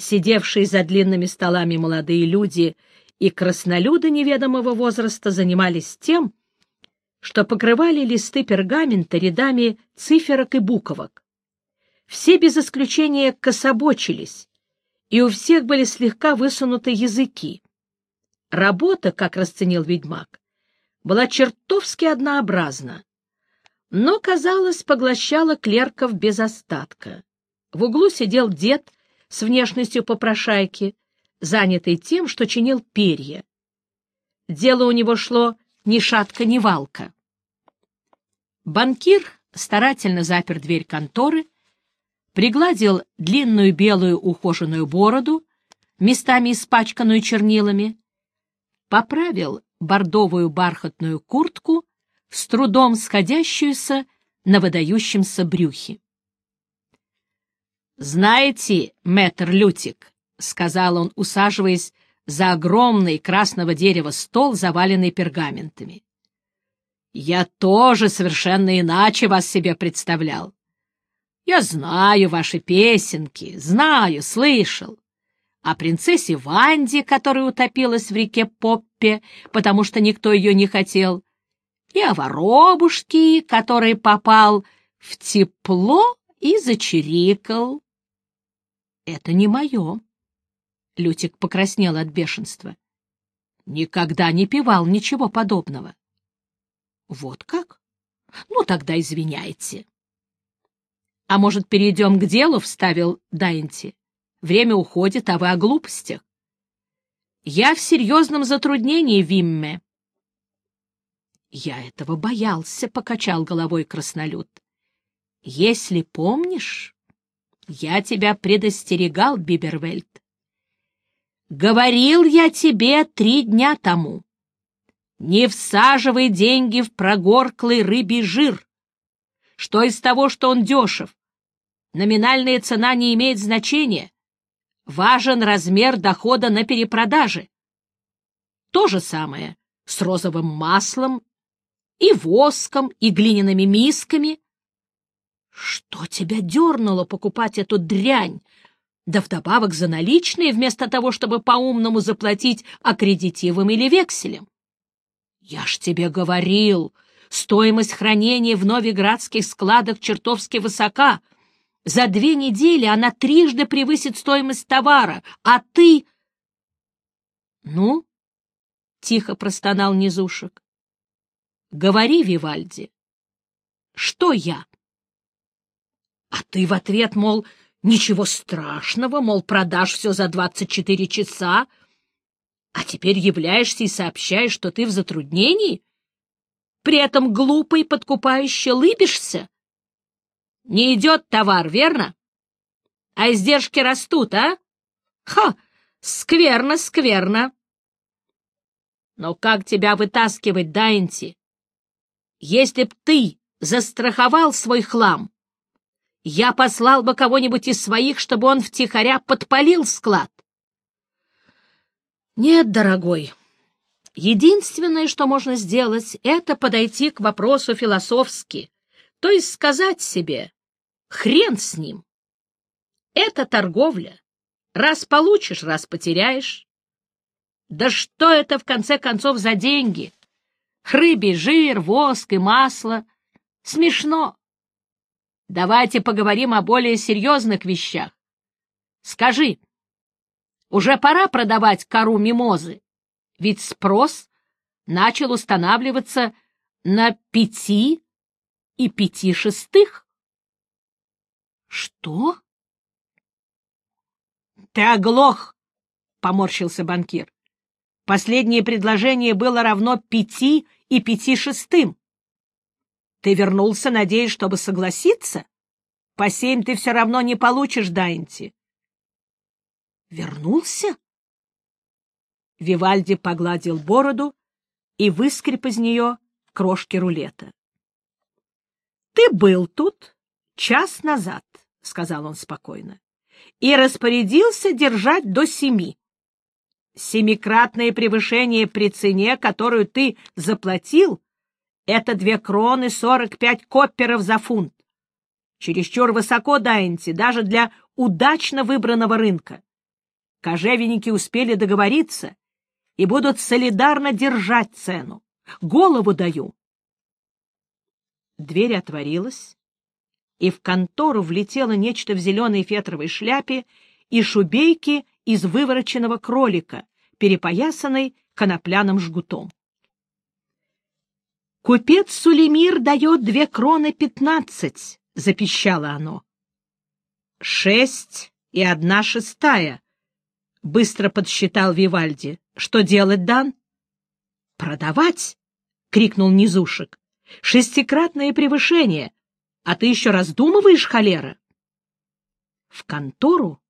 Сидевшие за длинными столами молодые люди и краснолюды неведомого возраста занимались тем, что покрывали листы пергамента рядами циферок и буковок. Все без исключения кособочились, и у всех были слегка высунуты языки. Работа, как расценил ведьмак, была чертовски однообразна, но, казалось, поглощала клерков без остатка. В углу сидел дед с внешностью попрошайки, занятый тем, что чинил перья. Дело у него шло ни шатка, ни валка. Банкир старательно запер дверь конторы, пригладил длинную белую ухоженную бороду, местами испачканную чернилами, поправил бордовую бархатную куртку, с трудом сходящуюся на выдающемся брюхе. «Знаете, мэтр Лютик», — сказал он, усаживаясь за огромный красного дерева стол, заваленный пергаментами. «Я тоже совершенно иначе вас себе представлял. Я знаю ваши песенки, знаю, слышал. О принцессе Ванде, которая утопилась в реке Поппе, потому что никто ее не хотел, и о воробушке, который попал в тепло и зачирикал. Это не мое. Лютик покраснел от бешенства. Никогда не певал ничего подобного. Вот как? Ну, тогда извиняйте. А может, перейдем к делу, — вставил Дайнти. Время уходит, а вы о глупостях. Я в серьезном затруднении, Вимме. Я этого боялся, — покачал головой краснолюд. Если помнишь, я тебя предостерегал, Бибервельд. Говорил я тебе три дня тому. Не всаживай деньги в прогорклый рыбий жир. Что из того, что он дешев? Номинальная цена не имеет значения. Важен размер дохода на перепродаже. То же самое с розовым маслом и воском, и глиняными мисками. Что тебя дернуло покупать эту дрянь? Да вдобавок за наличные, вместо того, чтобы по-умному заплатить аккредитивом или векселем. Я ж тебе говорил, стоимость хранения в новиградских складах чертовски высока. За две недели она трижды превысит стоимость товара, а ты... — Ну? — тихо простонал Низушек. — Говори, Вивальди. — Что я? А ты в ответ, мол, ничего страшного, мол, продашь все за двадцать четыре часа, а теперь являешься и сообщаешь, что ты в затруднении? При этом глупо и подкупающе лыбишься? Не идет товар, верно? А издержки растут, а? Ха! Скверно, скверно. Но как тебя вытаскивать, Дайнти? Если б ты застраховал свой хлам, я послал бы кого-нибудь из своих, чтобы он втихаря подпалил склад. Нет, дорогой, единственное, что можно сделать, это подойти к вопросу философски, то есть сказать себе «хрен с ним». Это торговля. Раз получишь, раз потеряешь. Да что это, в конце концов, за деньги? Рыбий жир, воск и масло. Смешно. Давайте поговорим о более серьезных вещах. Скажи, уже пора продавать кору мимозы, ведь спрос начал устанавливаться на пяти и пяти шестых. Что? Ты оглох, поморщился банкир. Последнее предложение было равно пяти и пяти шестым. Ты вернулся, надеясь, чтобы согласиться? По семь ты все равно не получишь, Дайнти. Вернулся? Вивальди погладил бороду и выскреб из нее крошки рулета. — Ты был тут час назад, — сказал он спокойно, — и распорядился держать до семи. Семикратное превышение при цене, которую ты заплатил, это две кроны сорок пять копперов за фунт. Чересчур высоко, Дайнти, даже для удачно выбранного рынка. Кожевенники успели договориться и будут солидарно держать цену. Голову даю. Дверь отворилась, и в контору влетело нечто в зеленой фетровой шляпе и шубейке из вывороченного кролика, перепоясанной конопляным жгутом. «Купец Сулемир дает две кроны пятнадцать», — запищало оно. «Шесть и одна шестая», — быстро подсчитал Вивальди. «Что делать, Дан?» «Продавать!» — крикнул Низушек. «Шестикратное превышение! А ты еще раздумываешь, холера?» В контору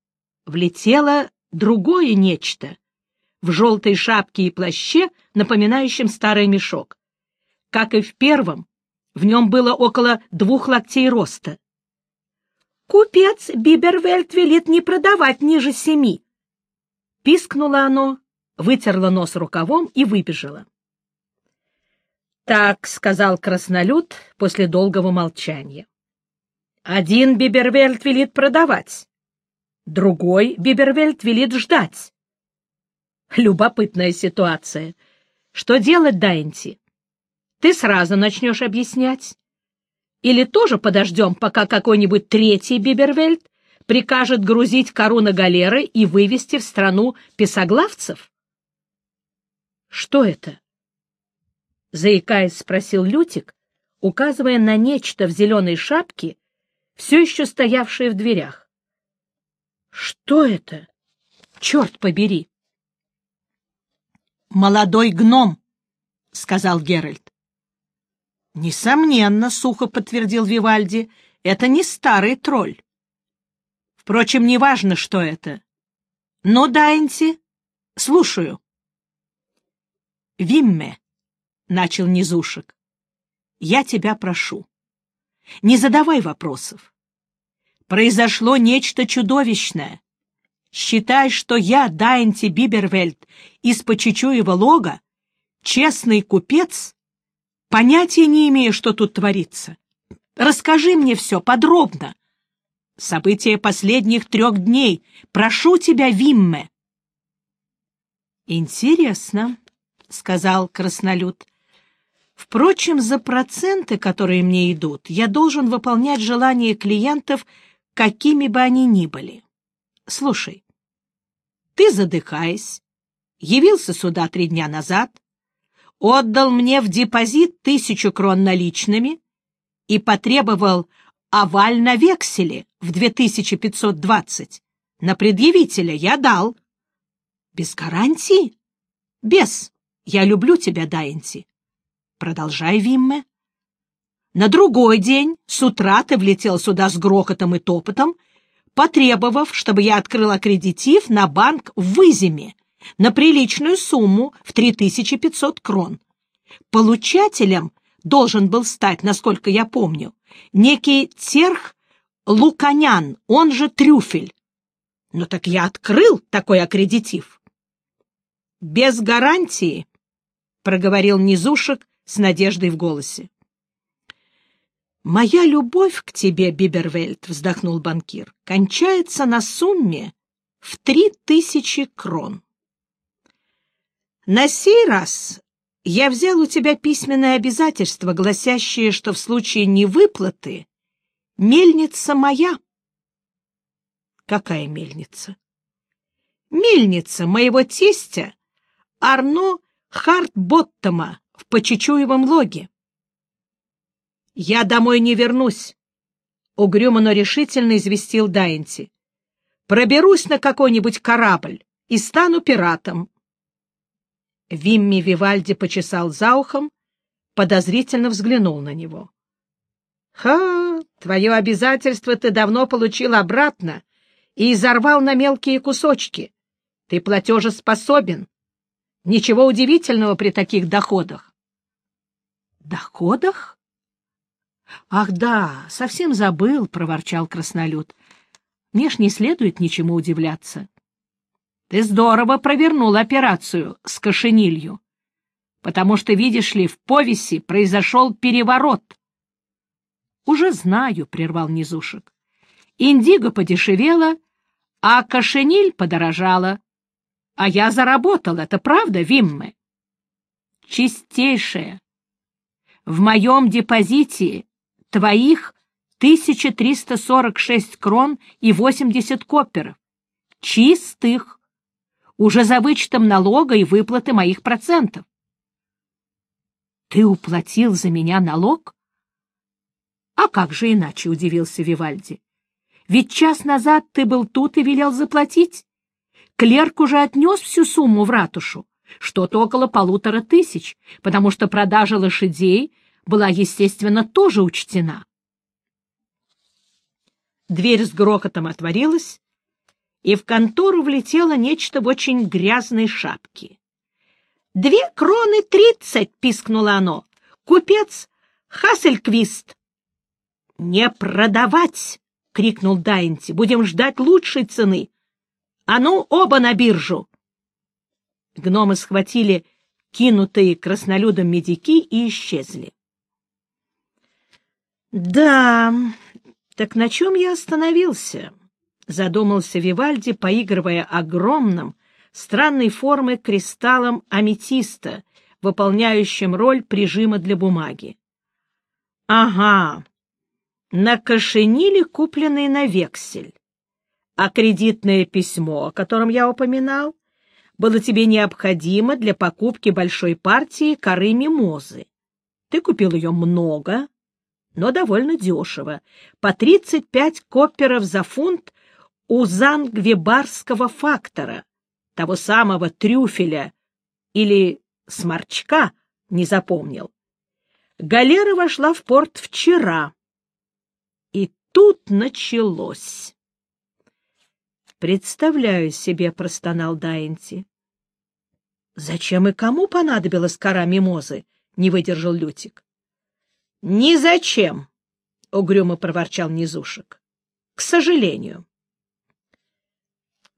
влетело другое нечто в желтой шапке и плаще, напоминающем старый мешок. Как и в первом, в нем было около двух локтей роста. «Купец Бибервельт велит не продавать ниже семи!» Пискнуло оно, вытерло нос рукавом и выбежала. «Так», — сказал краснолюд после долгого молчания. «Один Бибервельт велит продавать, другой Бибервельт велит ждать. Любопытная ситуация. Что делать, Дайнти? Ты сразу начнешь объяснять? Или тоже подождем, пока какой-нибудь третий Бибервельт прикажет грузить кору на галеры и вывести в страну песоглавцев? Что это? Заикаясь, спросил Лютик, указывая на нечто в зеленой шапке, все еще стоявшее в дверях. Что это? Черт побери! Молодой гном, — сказал Геральт. — Несомненно, — сухо подтвердил Вивальди, — это не старый тролль. Впрочем, неважно, что это. Ну, Дайнти, слушаю. Вимме, — начал Низушек, — я тебя прошу, не задавай вопросов. Произошло нечто чудовищное. Считай, что я, Дайнти Бибервельд, из Почечуева лога, честный купец, понятия не имею, что тут творится. Расскажи мне все подробно. События последних трех дней. Прошу тебя, Вимме. Интересно, — сказал краснолюд. Впрочем, за проценты, которые мне идут, я должен выполнять желания клиентов, какими бы они ни были. Слушай, ты, задыхаясь, явился сюда три дня назад, отдал мне в депозит тысячу крон наличными и потребовал оваль на векселе в 2520. На предъявителя я дал. Без гарантии? Без. Я люблю тебя, Дайнти. Продолжай, Вимме. На другой день с утра ты влетел сюда с грохотом и топотом, потребовав, чтобы я открыл аккредитив на банк в Выземе на приличную сумму в 3500 крон. Получателем должен был стать, насколько я помню, некий Терх Луканян, он же Трюфель. Ну так я открыл такой аккредитив. Без гарантии, — проговорил Низушек с надеждой в голосе. «Моя любовь к тебе, Бибервельд», — вздохнул банкир, — «кончается на сумме в три тысячи крон». «На сей раз я взял у тебя письменное обязательство, гласящее, что в случае невыплаты мельница моя». «Какая мельница?» «Мельница моего тестя Арно Хартботтома в Почечуевом логе». «Я домой не вернусь», — угрюмо, но решительно известил Дайнти. «Проберусь на какой-нибудь корабль и стану пиратом». Вимми Вивальди почесал за ухом, подозрительно взглянул на него. «Ха! Твое обязательство ты давно получил обратно и изорвал на мелкие кусочки. Ты платежеспособен. Ничего удивительного при таких доходах». «Доходах?» «Ах да, совсем забыл», — проворчал краснолюд. «Мне ж не следует ничему удивляться. Ты здорово провернул операцию с кошенилью, потому что, видишь ли, в повеси произошел переворот». «Уже знаю», — прервал Низушек. «Индиго подешевела, А кошениль подорожала. А я заработал, это правда, Вимме? Чистейшая. В моем депозите твоих 1346 крон и 80 копперов. Чистых. Уже за вычетом налога и выплаты моих процентов. Ты уплатил за меня налог? А как же иначе, удивился Вивальди. Ведь час назад ты был тут и велел заплатить. Клерк уже отнес всю сумму в ратушу, что-то около полутора тысяч, потому что продажа лошадей была, естественно, тоже учтена. Дверь с грохотом отворилась, и в контору влетело нечто в очень грязной шапке. «Две кроны тридцать!» — пискнуло оно. «Купец Хассельквист!» «Не продавать!» — крикнул Дайнти. «Будем ждать лучшей цены! А ну, оба на биржу!» Гномы схватили кинутые краснолюдом медики и исчезли. «Да, так на чем я остановился?» — задумался Вивальди, поигрывая огромным, странной формы кристаллом аметиста, выполняющим роль прижима для бумаги. Ага, на кошениле, купленный на вексель. А кредитное письмо, о котором я упоминал, было тебе необходимо для покупки большой партии коры мимозы. Ты купил ее много, но довольно дешево, по 35 копперов за фунт у зангвибарского фактора, того самого трюфеля или сморчка, не запомнил. Галера вошла в порт вчера. И тут началось. «Представляю себе», — простонал Дайнти. «Зачем и кому понадобилась кора мимозы?» — не выдержал Лютик. «Ни зачем», — угрюмо проворчал Низушек. «К сожалению».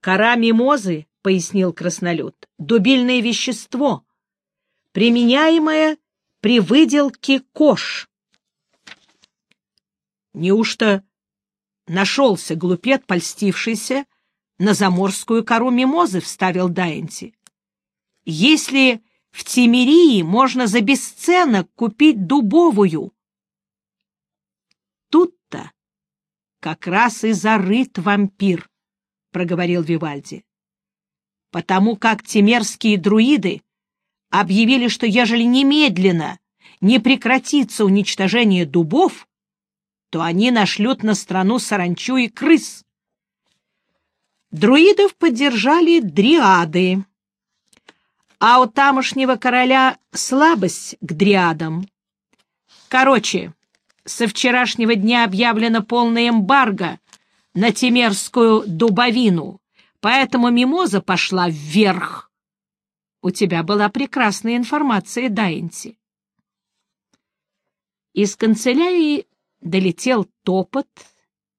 Кора мимозы — пояснил краснолюд, — дубильное вещество, применяемое при выделке кож. Неужто нашелся глупец, польстившийся на заморскую кору мимозы, — вставил Дайнти. Если в Тимирии можно за бесценок купить дубовую. Тут-то как раз и зарыт вампир, — проговорил Вивальди потому как темерские друиды объявили, что ежели немедленно не прекратится уничтожение дубов, то они нашлют на страну саранчу и крыс. Друидов поддержали дриады, а у тамошнего короля слабость к дриадам. Короче, со вчерашнего дня объявлена полная эмбарго на темерскую дубовину, Поэтому мимоза пошла вверх. У тебя была прекрасная информация, Дайнти. Из канцелярии долетел топот,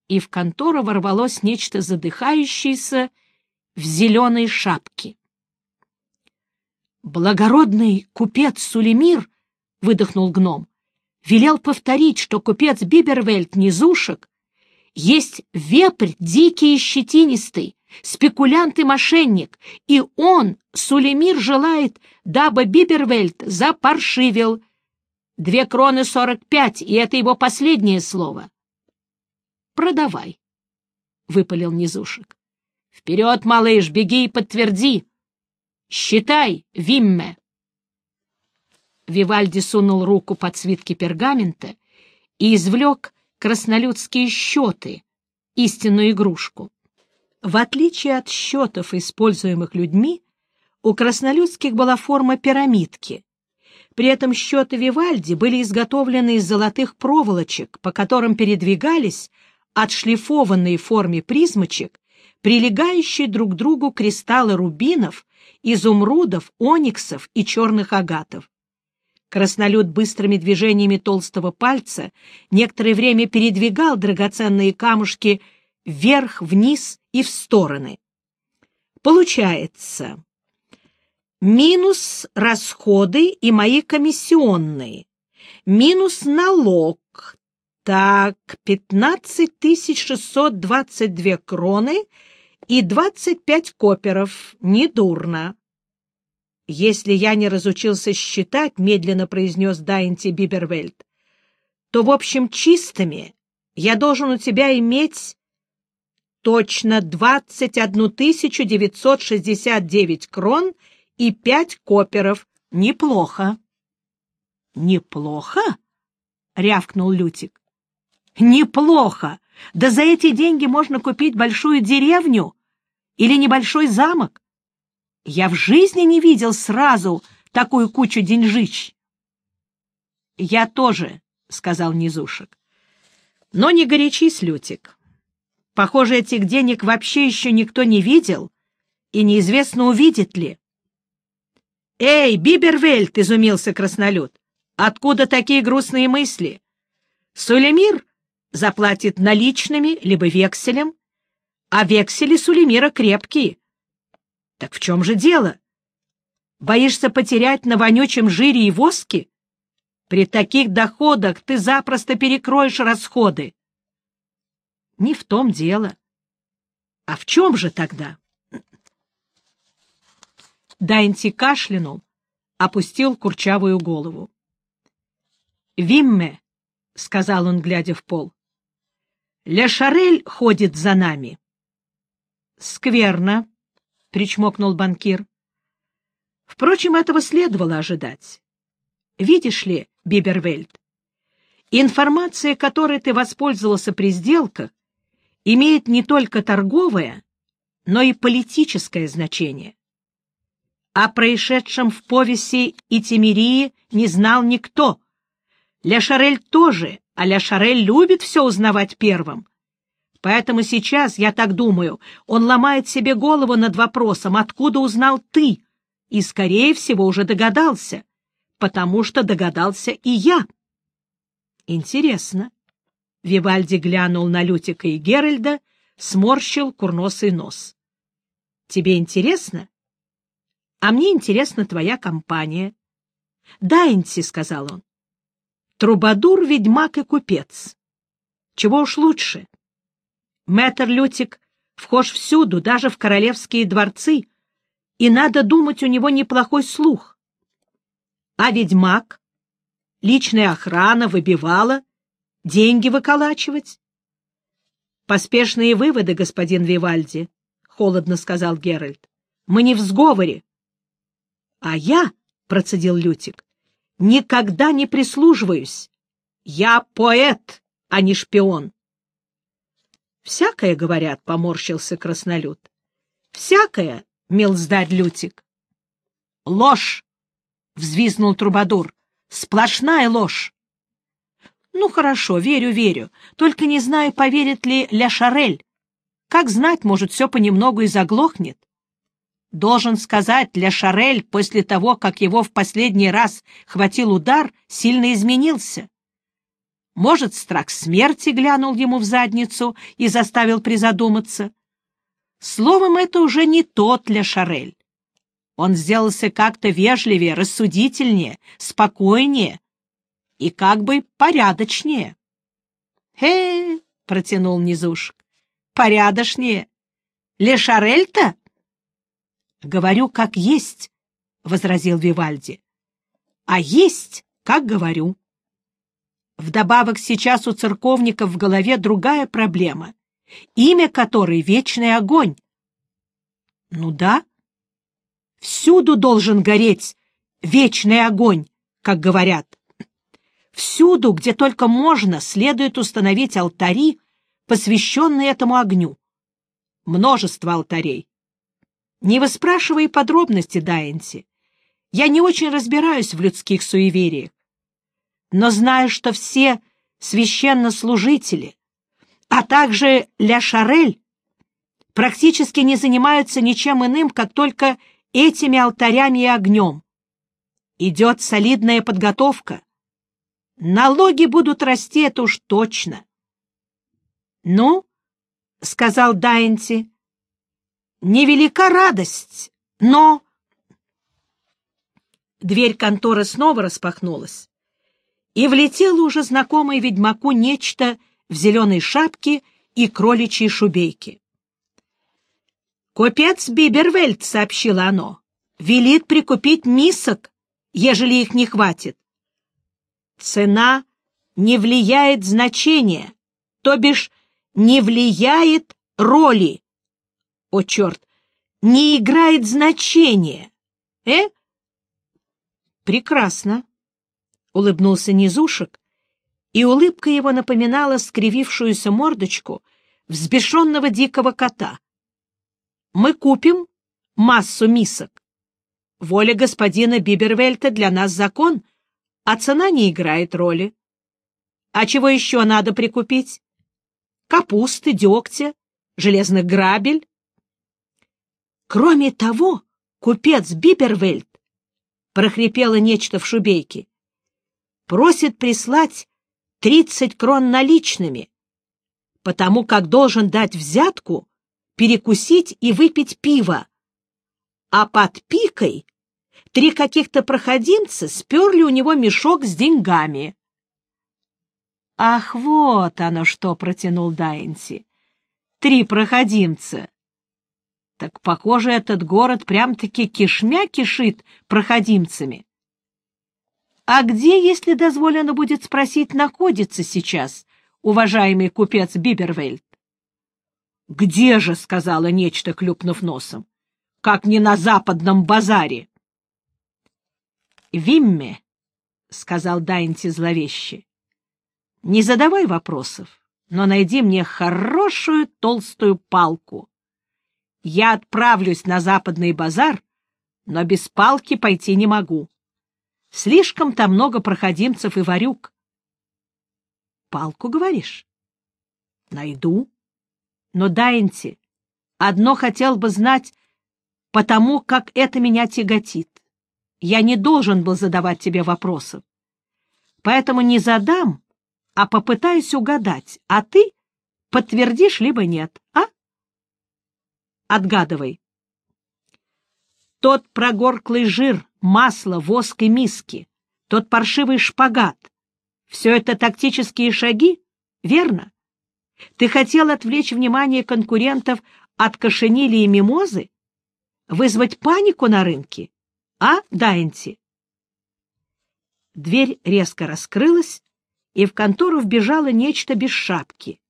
и в контору ворвалось нечто задыхающееся в зеленой шапке. «Благородный купец Сулемир», — выдохнул гном, — велел повторить, что купец Бибервельд Низушек есть вепрь дикий и щетинистый, спекулянт и мошенник, и он, Сулемир, желает, дабы Бибервельд запаршивил. Две кроны сорок пять, и это его последнее слово. «Продавай», — выпалил Низушек. «Вперед, малыш, беги и подтверди! Считай, Вимме!» Вивальди сунул руку под свитки пергамента и извлек краснолюдские счеты, истинную игрушку. В отличие от счетов, используемых людьми, у краснолюдских была форма пирамидки. При этом счеты Вивальди были изготовлены из золотых проволочек, по которым передвигались отшлифованные в форме призмочек, прилегающие друг к другу кристаллы рубинов, изумрудов, ониксов и черных агатов. Краснолюд быстрыми движениями толстого пальца некоторое время передвигал драгоценные камушки вверх, вниз и в стороны. Получается, минус расходы и мои комиссионные, минус налог, так, 15 622 кроны и двадцать пять коперов. Недурно. — Если я не разучился считать, — медленно произнес Дайнти Бибервельд, — то, в общем, чистыми я должен у тебя иметь точно двадцать одну тысячу девятьсот шестьдесят девять крон и пять коперов. Неплохо. — Неплохо? — рявкнул Лютик. — Неплохо! Да за эти деньги можно купить большую деревню или небольшой замок. Я в жизни не видел сразу такую кучу деньжищ. — Я тоже, — сказал Низушек. — Но не горячись, Лютик. Похоже, этих денег вообще еще никто не видел, и неизвестно, увидит ли. — Эй, Бибервельт! — изумился краснолюд. — Откуда такие грустные мысли? Сулемир заплатит наличными либо векселем, а вексели Сулемира крепкие. Так в чем же дело? Боишься потерять на вонючем жире и воске? При таких доходах ты запросто перекроешь расходы. Не в том дело. А в чем же тогда? Дайнти кашлянул, опустил курчавую голову. «Вимме», — сказал он, глядя в пол, — «Ля Шарель ходит за нами». «Скверно», — причмокнул банкир. Впрочем, этого следовало ожидать. Видишь ли, Бибервельд, информация, которой ты воспользовался при сделках, имеет не только торговое, но и политическое значение. О происшедшем в повесе и Тимирии не знал никто. Ля Шарель тоже, а Ля Шарель любит все узнавать первым. Поэтому сейчас, я так думаю, он ломает себе голову над вопросом, откуда узнал ты, и, скорее всего, уже догадался, потому что догадался и я. Интересно. Вивальди глянул на Лютика и Геральда, сморщил курносый нос. Тебе интересно? А мне интересна твоя компания. Дайнти, — сказал он. Трубадур, ведьмак и купец. Чего уж лучше. Мэтр Лютик вхож всюду, даже в королевские дворцы, и, надо думать, у него неплохой слух. А ведьмак? Личная охрана выбивала, деньги выколачивать? Поспешные выводы, господин Вивальди, — холодно сказал Геральт. Мы не в сговоре. А я, — процедил Лютик, — никогда не прислуживаюсь. Я поэт, а не шпион. Всякое, говорят, — поморщился краснолюд. Всякое, — милздарь Лютик. Ложь! — взвизнул Трубадур. Сплошная ложь. Ну, хорошо, верю, верю. Только не знаю, поверит ли Ля Шарель. Как знать, может, все понемногу и заглохнет. Должен сказать, Ля Шарель после того, как его в последний раз хватил удар, сильно изменился. Может, страх смерти глянул ему в задницу и заставил призадуматься. Словом, это уже не тот Ля Шарель. Он сделался как-то вежливее, рассудительнее, спокойнее и как бы порядочнее. «Хе!» — протянул Низушек. «Порядочнее. Ле Шарель-то?» «Говорю, как есть», — возразил Вивальди. «А есть, как говорю». Вдобавок сейчас у церковников в голове другая проблема, имя которой — вечный огонь. Ну да, всюду должен гореть вечный огонь, как говорят. Всюду, где только можно, следует установить алтари, посвященные этому огню. Множество алтарей. Не выспрашивай подробности, Дайенси. Я не очень разбираюсь в людских суевериях но знаю, что все священнослужители, а также Ля Шарель практически не занимаются ничем иным, как только этими алтарями и огнем. Идет солидная подготовка. Налоги будут расти, это уж точно. — Ну, — сказал Дайнти, — невелика радость, но... Дверь конторы снова распахнулась и влетело уже знакомое ведьмаку нечто в зеленой шапке и кроличьей шубейке. Купец Бибервельд, — сообщило оно, — велит прикупить мисок, ежели их не хватит. Цена не влияет значения, то бишь не влияет роли. О, черт! Не играет значения. Э? Прекрасно, — улыбнулся Низушек, и улыбка его напоминала скривившуюся мордочку взбешенного дикого кота. Мы купим массу мисок. Воля господина Бибервельта для нас закон, а цена не играет роли. А чего еще надо прикупить? Капусты, дегтя, железных грабель. Кроме того, купец Бибервельт прохрипело нечто в шубейке, просит прислать тридцать крон наличными, потому как должен дать взятку, перекусить и выпить пиво. А под пикой три каких-то проходимца сперли у него мешок с деньгами. «Ах, вот оно что!» — протянул Дайнси. «Три проходимца!» Так, похоже, этот город прям-таки кишмя кишит проходимцами. А где, если дозволено будет спросить, находится сейчас уважаемый купец Бибервельд? — Где же, — сказала нечто, клюпнув носом, — как не на западном базаре. — Вимме, — сказал Дайнти зловеще, — не задавай вопросов, но найди мне хорошую толстую палку. Я отправлюсь на западный базар, но без палки пойти не могу. Слишком там много проходимцев и варюк. — Палку, говоришь? — Найду. Но, Дайнти, одно хотел бы знать, потому как это меня тяготит. Я не должен был задавать тебе вопросов. Поэтому не задам, а попытаюсь угадать, а ты подтвердишь либо нет, а? Отгадывай. Тот прогорклый жир, масло, воск и миски, тот паршивый шпагат — все это тактические шаги, верно? Ты хотел отвлечь внимание конкурентов от кошенили и мимозы? Вызвать панику на рынке? А, Дайнти? Дверь резко раскрылась, и в контору вбежало нечто без шапки.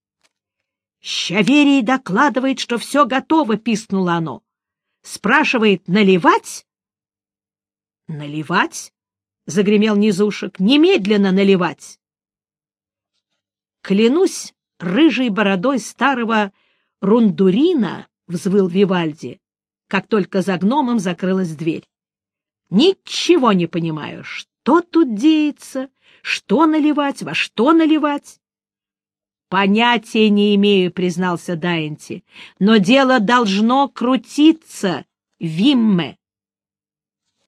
«Щаверий докладывает, что все готово», — пискнуло оно. «Спрашивает, наливать?» «Наливать?» — загремел Низушек. «Немедленно наливать!» Клянусь рыжей бородой старого рундурина, — взвыл Вивальди, как только за гномом закрылась дверь. Ничего не понимаю, что тут деется, что наливать, во что наливать. Понятия не имею, признался Дайнти, но дело должно крутиться, Вимме.